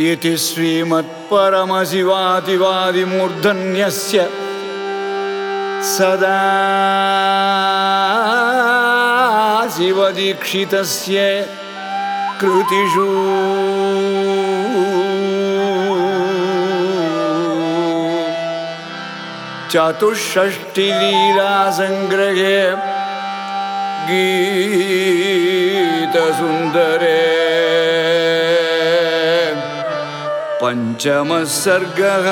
इति श्रीमत्परमशिवादिवादिमूर्धन्यस्य सदा शिवदीक्षितस्य कृतिषु। चतुष्षष्टिलीलासङ्ग्रहे गीतसुन्दरे पञ्चमः सर्गः